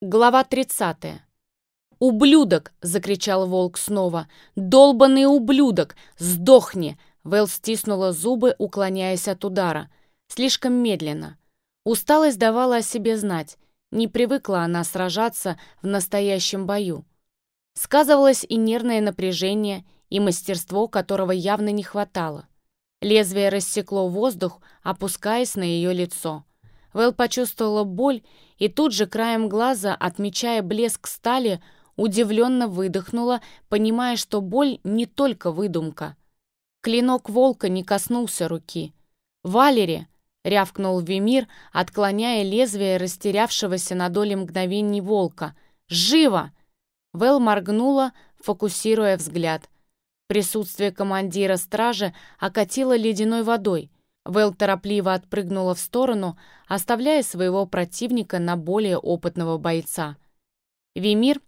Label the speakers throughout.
Speaker 1: Глава 30. «Ублюдок!» — закричал волк снова. «Долбанный ублюдок! Сдохни!» Вэл стиснула зубы, уклоняясь от удара. Слишком медленно. Усталость давала о себе знать. Не привыкла она сражаться в настоящем бою. Сказывалось и нервное напряжение, и мастерство, которого явно не хватало. Лезвие рассекло воздух, опускаясь на ее лицо. Вэл почувствовала боль и тут же краем глаза, отмечая блеск стали, удивленно выдохнула, понимая, что боль не только выдумка. Клинок волка не коснулся руки. «Валери!» — рявкнул Вимир, отклоняя лезвие растерявшегося на доли мгновений волка. «Живо!» Вэл моргнула, фокусируя взгляд. Присутствие командира стражи окатило ледяной водой — Вэл торопливо отпрыгнула в сторону, оставляя своего противника на более опытного бойца. Вимир,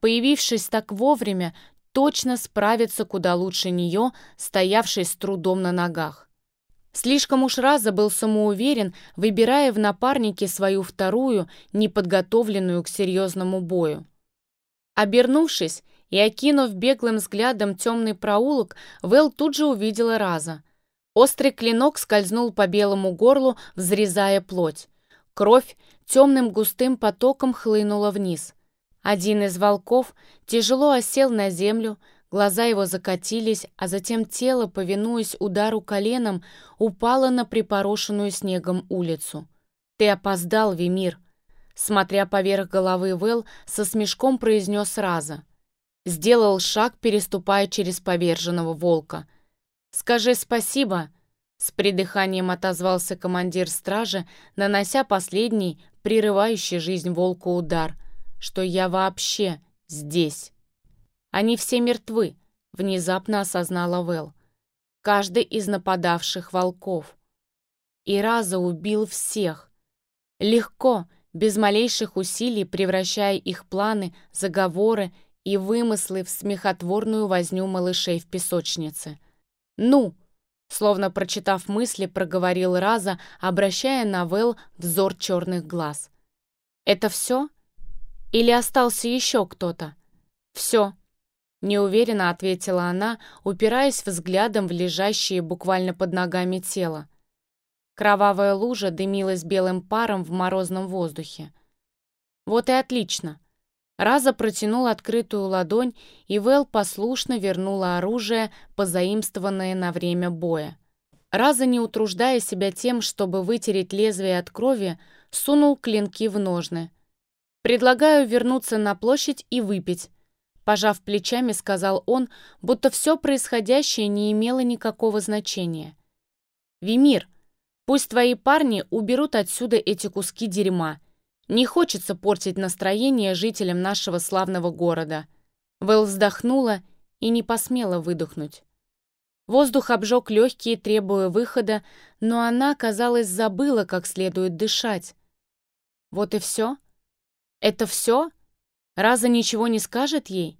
Speaker 1: появившись так вовремя, точно справится куда лучше нее, стоявшей с трудом на ногах. Слишком уж Раза был самоуверен, выбирая в напарнике свою вторую, неподготовленную к серьезному бою. Обернувшись и окинув беглым взглядом темный проулок, Вэл тут же увидела Раза — Острый клинок скользнул по белому горлу, взрезая плоть. Кровь темным густым потоком хлынула вниз. Один из волков тяжело осел на землю, глаза его закатились, а затем тело, повинуясь удару коленом, упало на припорошенную снегом улицу. «Ты опоздал, Вимир!» Смотря поверх головы Вэл, со смешком произнес Раза. Сделал шаг, переступая через поверженного волка — «Скажи спасибо!» С придыханием отозвался командир стражи, нанося последний, прерывающий жизнь волку удар, что я вообще здесь. Они все мертвы, внезапно осознала Вэл. Каждый из нападавших волков. И Раза убил всех. Легко, без малейших усилий, превращая их планы, заговоры и вымыслы в смехотворную возню малышей в песочнице. «Ну!» Словно прочитав мысли, проговорил Раза, обращая на Вэл взор черных глаз. «Это все? Или остался еще кто-то?» «Все», — неуверенно ответила она, упираясь взглядом в лежащее буквально под ногами тело. Кровавая лужа дымилась белым паром в морозном воздухе. «Вот и отлично. Раза протянул открытую ладонь, и Вэл послушно вернула оружие, позаимствованное на время боя. Раза, не утруждая себя тем, чтобы вытереть лезвие от крови, сунул клинки в ножны. «Предлагаю вернуться на площадь и выпить», — пожав плечами, сказал он, будто все происходящее не имело никакого значения. «Вимир, пусть твои парни уберут отсюда эти куски дерьма», не хочется портить настроение жителям нашего славного города. Вэл вздохнула и не посмела выдохнуть. Воздух обжег легкие, требуя выхода, но она, казалось, забыла, как следует дышать. Вот и все? Это все? Раза ничего не скажет ей?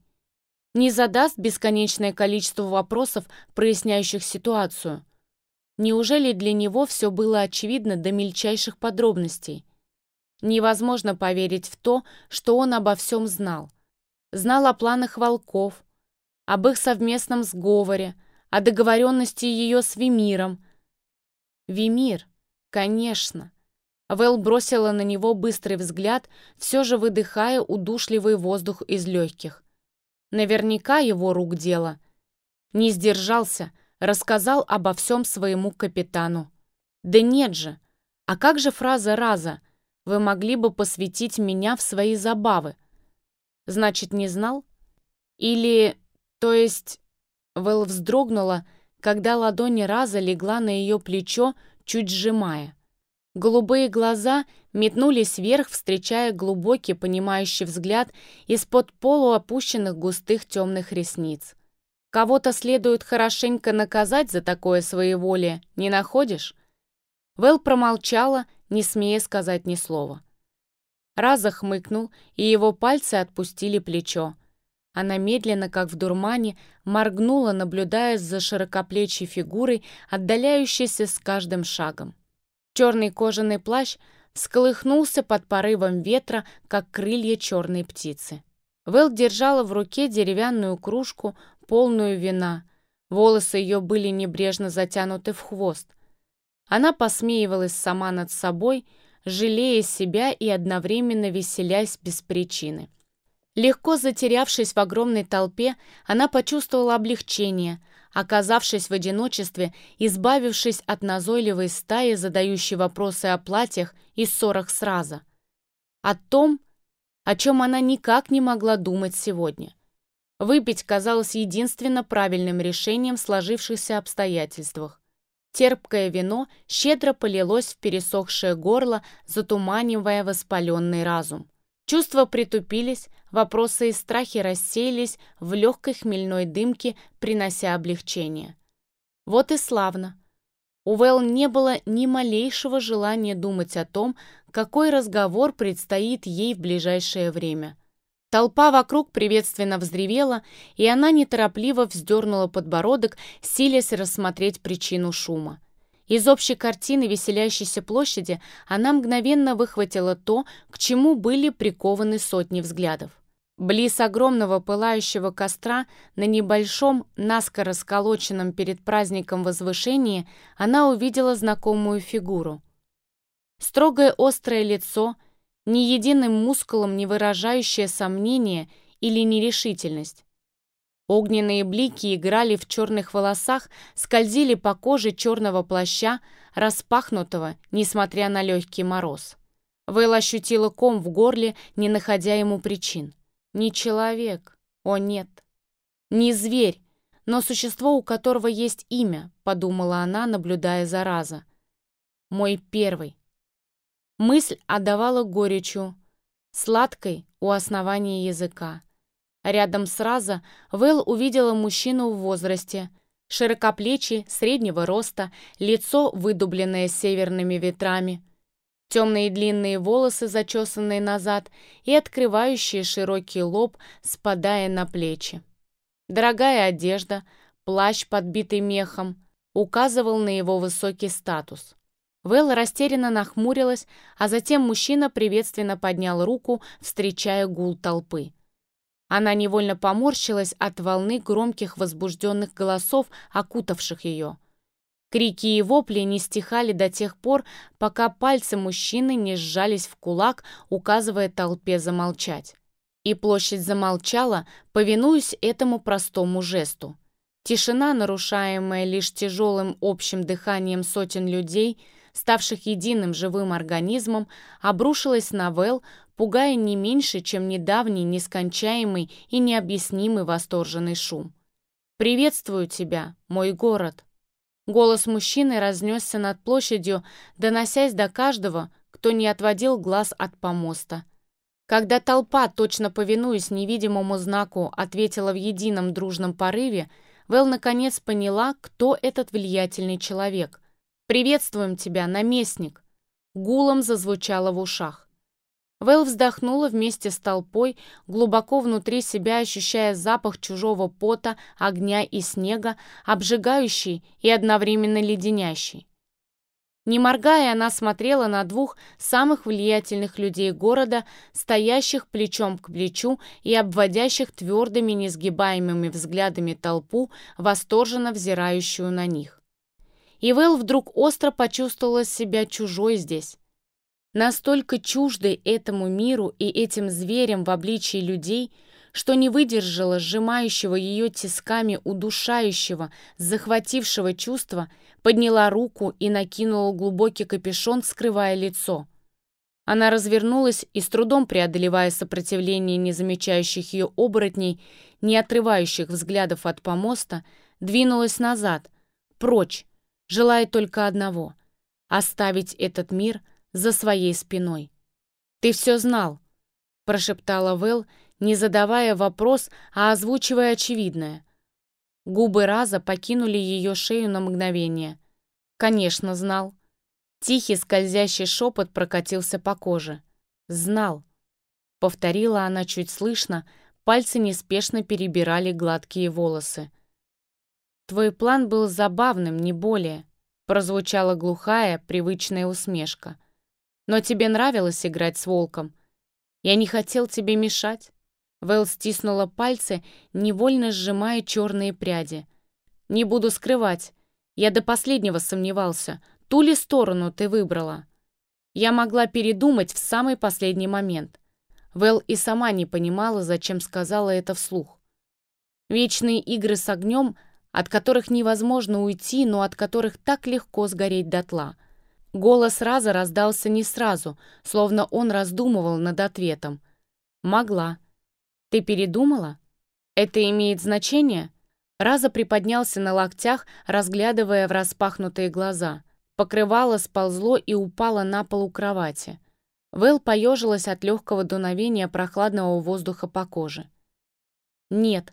Speaker 1: Не задаст бесконечное количество вопросов, проясняющих ситуацию? Неужели для него все было очевидно до мельчайших подробностей? Невозможно поверить в то, что он обо всем знал. Знал о планах волков, об их совместном сговоре, о договоренности ее с Вимиром. Вимир, конечно. Вэл бросила на него быстрый взгляд, все же выдыхая удушливый воздух из легких. Наверняка его рук дело. Не сдержался, рассказал обо всем своему капитану. Да нет же! А как же фраза «раза»? Вы могли бы посвятить меня в свои забавы. Значит, не знал? Или, то есть... Вэл вздрогнула, когда ладонь Раза легла на ее плечо, чуть сжимая. Голубые глаза метнулись вверх, встречая глубокий, понимающий взгляд из-под полуопущенных густых темных ресниц. Кого-то следует хорошенько наказать за такое своеволие, не находишь? Вэл промолчала, не смея сказать ни слова. Раза хмыкнул, и его пальцы отпустили плечо. Она медленно, как в дурмане, моргнула, наблюдая за широкоплечей фигурой, отдаляющейся с каждым шагом. Черный кожаный плащ сколыхнулся под порывом ветра, как крылья черной птицы. Вэл держала в руке деревянную кружку, полную вина. Волосы ее были небрежно затянуты в хвост. Она посмеивалась сама над собой, жалея себя и одновременно веселясь без причины. Легко затерявшись в огромной толпе, она почувствовала облегчение, оказавшись в одиночестве, избавившись от назойливой стаи, задающей вопросы о платьях и ссорах сразу. О том, о чем она никак не могла думать сегодня. Выпить казалось единственно правильным решением в сложившихся обстоятельствах. Терпкое вино щедро полилось в пересохшее горло, затуманивая воспаленный разум. Чувства притупились, вопросы и страхи рассеялись в легкой хмельной дымке, принося облегчение. Вот и славно. У Вэл не было ни малейшего желания думать о том, какой разговор предстоит ей в ближайшее время. Толпа вокруг приветственно взревела, и она неторопливо вздернула подбородок, силясь рассмотреть причину шума. Из общей картины веселящейся площади она мгновенно выхватила то, к чему были прикованы сотни взглядов. Близ огромного пылающего костра на небольшом, наскоро сколоченном перед праздником возвышении она увидела знакомую фигуру. Строгое острое лицо, ни единым мускулом не выражающее сомнение или нерешительность. Огненные блики играли в черных волосах, скользили по коже черного плаща, распахнутого, несмотря на легкий мороз. Вэл ощутила ком в горле, не находя ему причин. Не человек, о нет. Не зверь, но существо, у которого есть имя, подумала она, наблюдая за Раза. Мой первый. Мысль отдавала горечью, сладкой у основания языка. Рядом с Раза Вэл увидела мужчину в возрасте, широкоплечий, среднего роста, лицо, выдубленное северными ветрами, темные длинные волосы, зачесанные назад и открывающие широкий лоб, спадая на плечи. Дорогая одежда, плащ, подбитый мехом, указывал на его высокий статус. Вэл растерянно нахмурилась, а затем мужчина приветственно поднял руку, встречая гул толпы. Она невольно поморщилась от волны громких возбужденных голосов, окутавших ее. Крики и вопли не стихали до тех пор, пока пальцы мужчины не сжались в кулак, указывая толпе замолчать. И площадь замолчала, повинуясь этому простому жесту. Тишина, нарушаемая лишь тяжелым общим дыханием сотен людей, ставших единым живым организмом, обрушилась на Вэл, пугая не меньше, чем недавний, нескончаемый и необъяснимый восторженный шум. «Приветствую тебя, мой город!» Голос мужчины разнесся над площадью, доносясь до каждого, кто не отводил глаз от помоста. Когда толпа, точно повинуясь невидимому знаку, ответила в едином дружном порыве, Вэл наконец поняла, кто этот влиятельный человек. «Приветствуем тебя, наместник!» Гулом зазвучало в ушах. Вэл вздохнула вместе с толпой, глубоко внутри себя ощущая запах чужого пота, огня и снега, обжигающий и одновременно леденящий. Не моргая, она смотрела на двух самых влиятельных людей города, стоящих плечом к плечу и обводящих твердыми, несгибаемыми взглядами толпу, восторженно взирающую на них. И Вэл вдруг остро почувствовала себя чужой здесь настолько чуждой этому миру и этим зверям в обличии людей, что не выдержала сжимающего ее тисками удушающего, захватившего чувства, подняла руку и накинула глубокий капюшон, скрывая лицо. Она развернулась и, с трудом преодолевая сопротивление незамечающих ее оборотней, не отрывающих взглядов от помоста, двинулась назад, прочь, желая только одного — оставить этот мир — за своей спиной. «Ты все знал», — прошептала Вэл, не задавая вопрос, а озвучивая очевидное. Губы Раза покинули ее шею на мгновение. «Конечно, знал». Тихий скользящий шепот прокатился по коже. «Знал», — повторила она чуть слышно, пальцы неспешно перебирали гладкие волосы. «Твой план был забавным, не более», — прозвучала глухая, привычная усмешка. Но тебе нравилось играть с волком. Я не хотел тебе мешать. Вэл стиснула пальцы, невольно сжимая черные пряди. «Не буду скрывать. Я до последнего сомневался, ту ли сторону ты выбрала. Я могла передумать в самый последний момент. Вэл и сама не понимала, зачем сказала это вслух. Вечные игры с огнем, от которых невозможно уйти, но от которых так легко сгореть дотла. Голос Раза раздался не сразу, словно он раздумывал над ответом. «Могла», «Ты передумала? Это имеет значение?» Раза приподнялся на локтях, разглядывая в распахнутые глаза. Покрывало сползло и упало на пол у кровати. Вэл поежилась от легкого дуновения прохладного воздуха по коже. «Нет.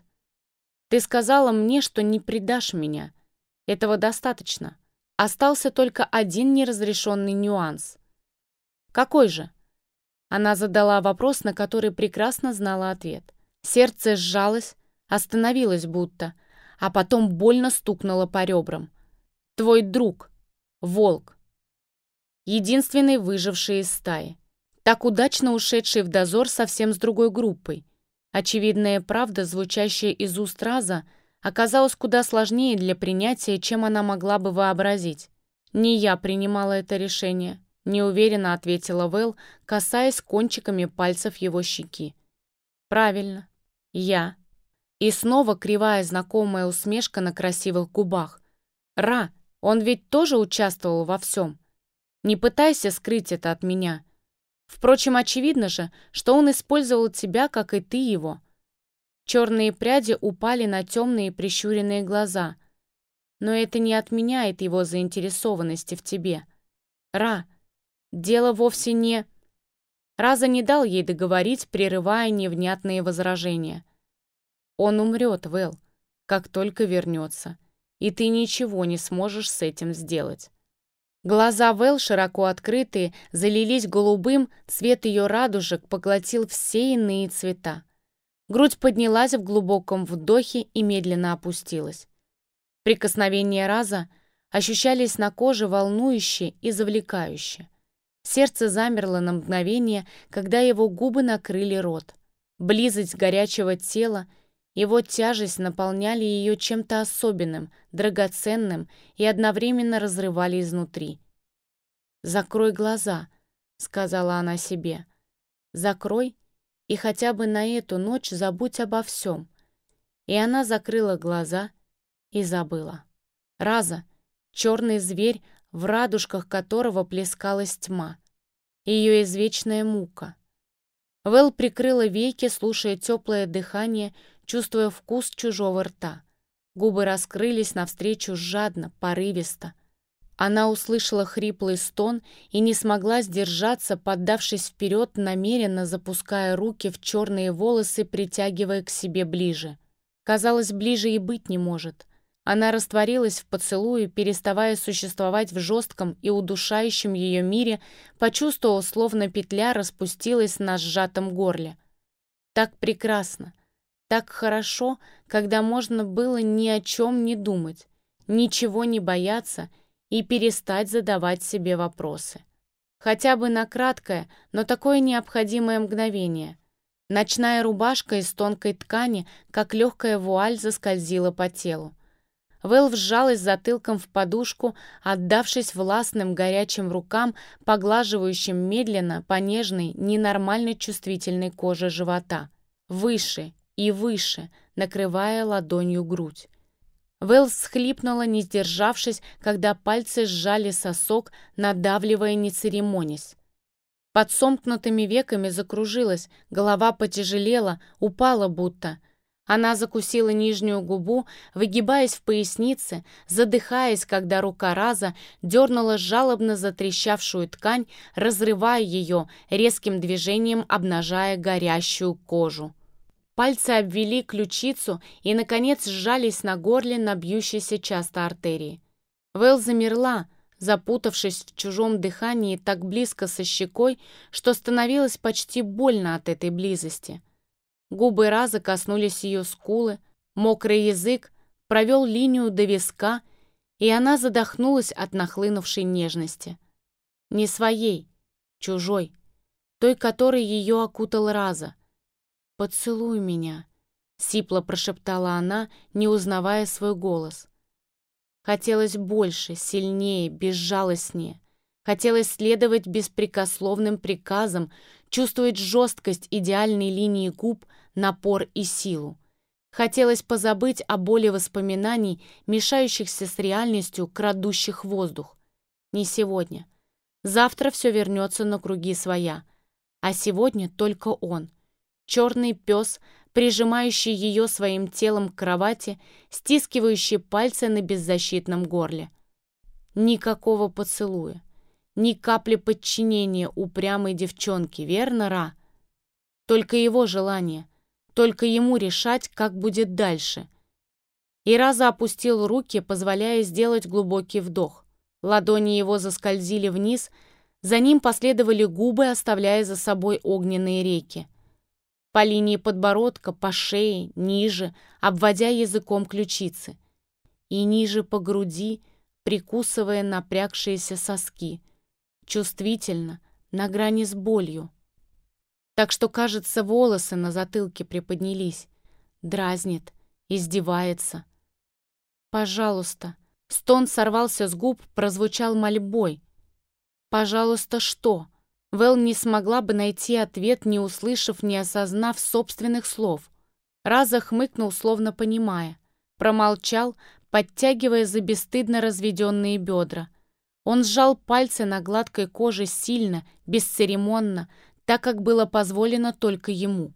Speaker 1: Ты сказала мне, что не предашь меня. Этого достаточно. Остался только один неразрешенный нюанс. Какой же?» Она задала вопрос, на который прекрасно знала ответ. Сердце сжалось, остановилось будто, а потом больно стукнуло по ребрам. «Твой друг, волк, единственный выживший из стаи, так удачно ушедший в дозор совсем с другой группой. Очевидная правда, звучащая из уст Раза, оказалась куда сложнее для принятия, чем она могла бы вообразить. Не я принимала это решение. Неуверенно ответила Вэл, касаясь кончиками пальцев его щеки. Правильно. Я. И снова кривая знакомая усмешка на красивых губах. Ра, он ведь тоже участвовал во всем. Не пытайся скрыть это от меня. Впрочем, очевидно же, что он использовал тебя, как и ты его. Черные пряди упали на темные прищуренные глаза. Но это не отменяет его заинтересованности в тебе. Ра, Дело вовсе не... Раза не дал ей договорить, прерывая невнятные возражения. Он умрет, Вэл, как только вернется, и ты ничего не сможешь с этим сделать. Глаза Вэл, широко открытые, залились голубым, цвет ее радужек поглотил все иные цвета. Грудь поднялась в глубоком вдохе и медленно опустилась. Прикосновения Раза ощущались на коже волнующе и завлекающе. Сердце замерло на мгновение, когда его губы накрыли рот. Близость горячего тела, его тяжесть наполняли ее чем-то особенным, драгоценным и одновременно разрывали изнутри. «Закрой глаза», — сказала она себе. «Закрой, и хотя бы на эту ночь забудь обо всем». И она закрыла глаза и забыла. Раза, черный зверь, в радужках которого плескалась тьма. Ее извечная мука. Вэл прикрыла веки, слушая теплое дыхание, чувствуя вкус чужого рта. Губы раскрылись навстречу жадно, порывисто. Она услышала хриплый стон и не смогла сдержаться, поддавшись вперед, намеренно запуская руки в черные волосы, притягивая к себе ближе. Казалось, ближе и быть не может. Она растворилась в поцелуе, переставая существовать в жестком и удушающем ее мире, почувствовала, словно петля распустилась на сжатом горле. Так прекрасно, так хорошо, когда можно было ни о чем не думать, ничего не бояться и перестать задавать себе вопросы. Хотя бы на краткое, но такое необходимое мгновение. Ночная рубашка из тонкой ткани, как легкая вуаль, заскользила по телу. Вэл вжалась затылком в подушку, отдавшись властным горячим рукам, поглаживающим медленно по нежной, ненормальной чувствительной коже живота. Выше и выше, накрывая ладонью грудь. Вэл схлипнула, не сдержавшись, когда пальцы сжали сосок, надавливая, не церемонясь. Под сомкнутыми веками закружилась, голова потяжелела, упала будто — она закусила нижнюю губу, выгибаясь в пояснице, задыхаясь, когда рука Раза дернула жалобно затрещавшую ткань, разрывая ее, резким движением обнажая горящую кожу. Пальцы обвели ключицу и, наконец, сжались на горле на бьющейся часто артерии. Вэл замерла, запутавшись в чужом дыхании так близко со щекой, что становилось почти больно от этой близости. Губы Раза коснулись ее скулы, мокрый язык провел линию до виска, и она задохнулась от нахлынувшей нежности. Не своей, чужой, той, которой ее окутал Раза. «Поцелуй меня», — сипло прошептала она, не узнавая свой голос. Хотелось больше, сильнее, безжалостнее. Хотелось следовать беспрекословным приказам, чувствовать жесткость идеальной линии губ, напор и силу. Хотелось позабыть о боли воспоминаний, мешающихся с реальностью, крадущих воздух. Не сегодня. Завтра все вернется на круги своя. А сегодня только он. Черный пес, прижимающий ее своим телом к кровати, стискивающий пальцы на беззащитном горле. Никакого поцелуя. Ни капли подчинения упрямой девчонке, верно, Ра? Только его желание, только ему решать, как будет дальше. И Раза опустил руки, позволяя сделать глубокий вдох. Ладони его заскользили вниз, за ним последовали губы, оставляя за собой огненные реки. По линии подбородка, по шее, ниже, обводя языком ключицы. И ниже по груди, прикусывая напрягшиеся соски — чувствительно, на грани с болью. Так что, кажется, волосы на затылке приподнялись. Дразнит, издевается. «Пожалуйста». Стон сорвался с губ, прозвучал мольбой. «Пожалуйста, что?» Вэл не смогла бы найти ответ, не услышав, не осознав собственных слов. Раза хмыкнул, словно понимая. Промолчал, подтягивая за бесстыдно разведенные бедра. Он сжал пальцы на гладкой коже сильно, бесцеремонно, так как было позволено только ему.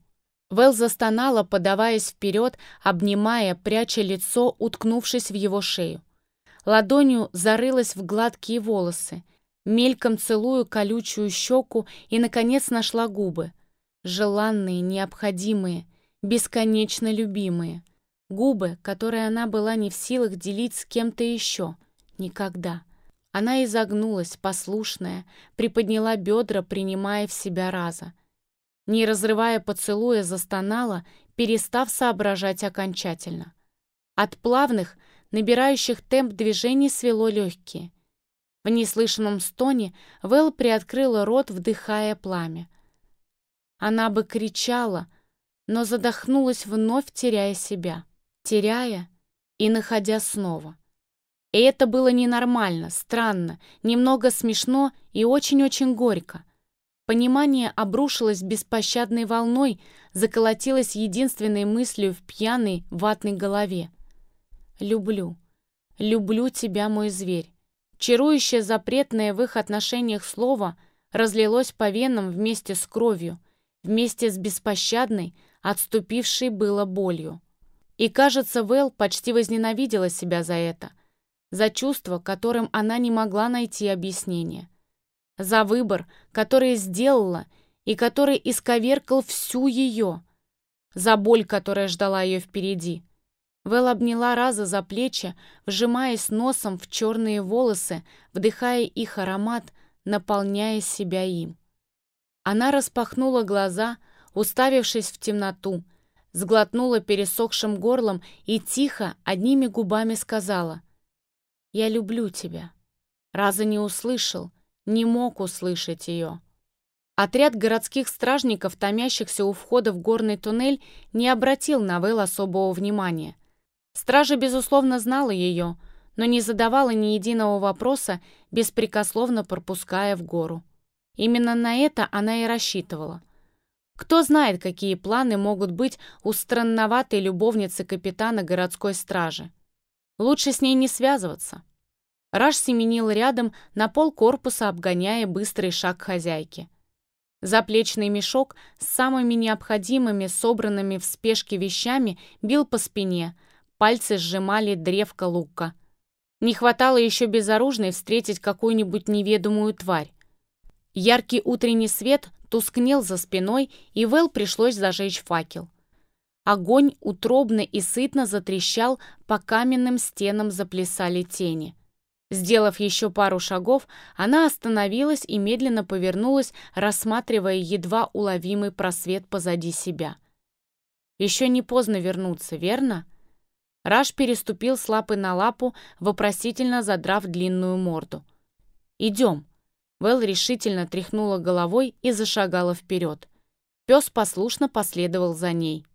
Speaker 1: Вэл застонала, подаваясь вперед, обнимая, пряча лицо, уткнувшись в его шею. Ладонью зарылась в гладкие волосы, мельком целую колючую щеку и, наконец, нашла губы. Желанные, необходимые, бесконечно любимые. Губы, которые она была не в силах делить с кем-то еще. Никогда. Она изогнулась, послушная, приподняла бедра, принимая в себя раза. Не разрывая поцелуя, застонала, перестав соображать окончательно. От плавных, набирающих темп движений свело легкие. В неслышном стоне Вэл приоткрыла рот, вдыхая пламя. Она бы кричала, но задохнулась вновь, теряя себя, теряя и находя снова. И это было ненормально, странно, немного смешно и очень-очень горько. Понимание обрушилось беспощадной волной, заколотилось единственной мыслью в пьяной, ватной голове. «Люблю. Люблю тебя, мой зверь». Чарующее запретное в их отношениях слово разлилось по венам вместе с кровью, вместе с беспощадной, отступившей было болью. И, кажется, Вэл почти возненавидела себя за это — за чувство, которым она не могла найти объяснение, за выбор, который сделала и который исковеркал всю ее, за боль, которая ждала ее впереди. Вэл обняла Раза за плечи, вжимаясь носом в черные волосы, вдыхая их аромат, наполняя себя им. Она распахнула глаза, уставившись в темноту, сглотнула пересохшим горлом и тихо, одними губами сказала «Я люблю тебя». Раза не услышал, не мог услышать ее. Отряд городских стражников, томящихся у входа в горный туннель, не обратил на Вэл особого внимания. Стража, безусловно, знала ее, но не задавала ни единого вопроса, беспрекословно пропуская в гору. Именно на это она и рассчитывала. Кто знает, какие планы могут быть у странноватой любовницы капитана городской стражи. Лучше с ней не связываться. Раш семенил рядом, на пол корпуса обгоняя быстрый шаг хозяйки. Заплечный мешок с самыми необходимыми, собранными в спешке вещами, бил по спине, пальцы сжимали древко лука. Не хватало еще безоружной встретить какую-нибудь неведомую тварь. Яркий утренний свет тускнел за спиной, и Вэл пришлось зажечь факел. Огонь утробно и сытно затрещал, по каменным стенам заплясали тени. Сделав еще пару шагов, она остановилась и медленно повернулась, рассматривая едва уловимый просвет позади себя. Еще не поздно вернуться, верно? Раш переступил с лапы на лапу, вопросительно задрав длинную морду. «Идем», Вэл решительно тряхнула головой и зашагала вперед. Пес послушно последовал за ней.